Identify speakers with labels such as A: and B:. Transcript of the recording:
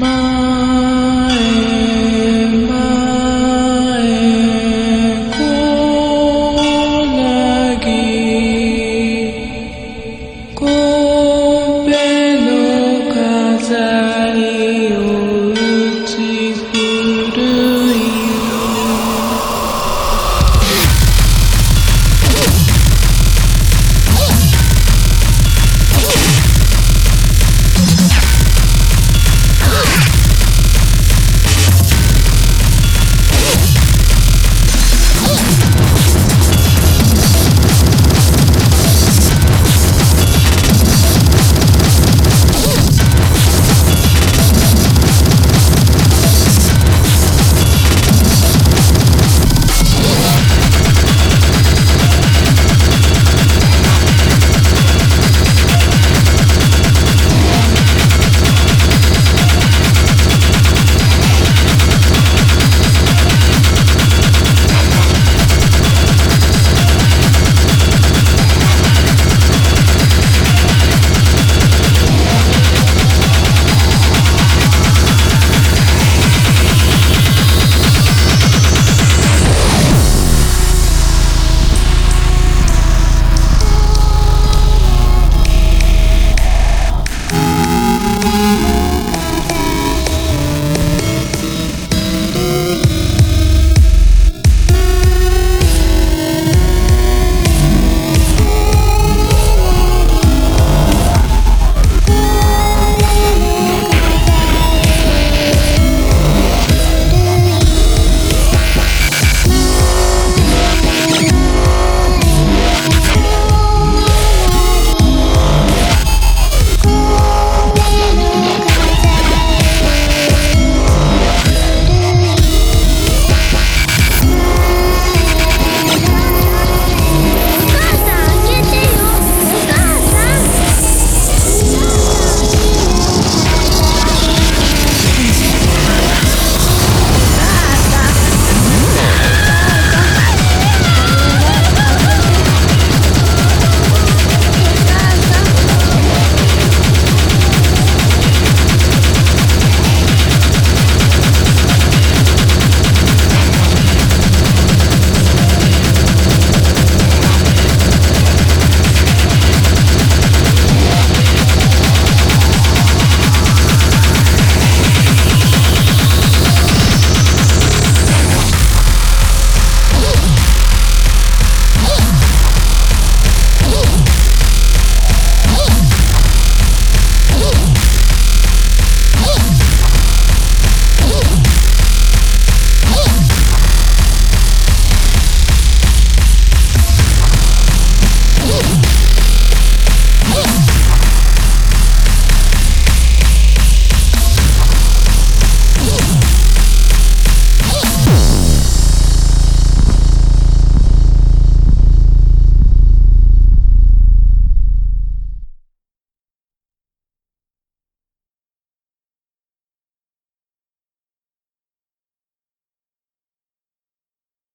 A: Mom.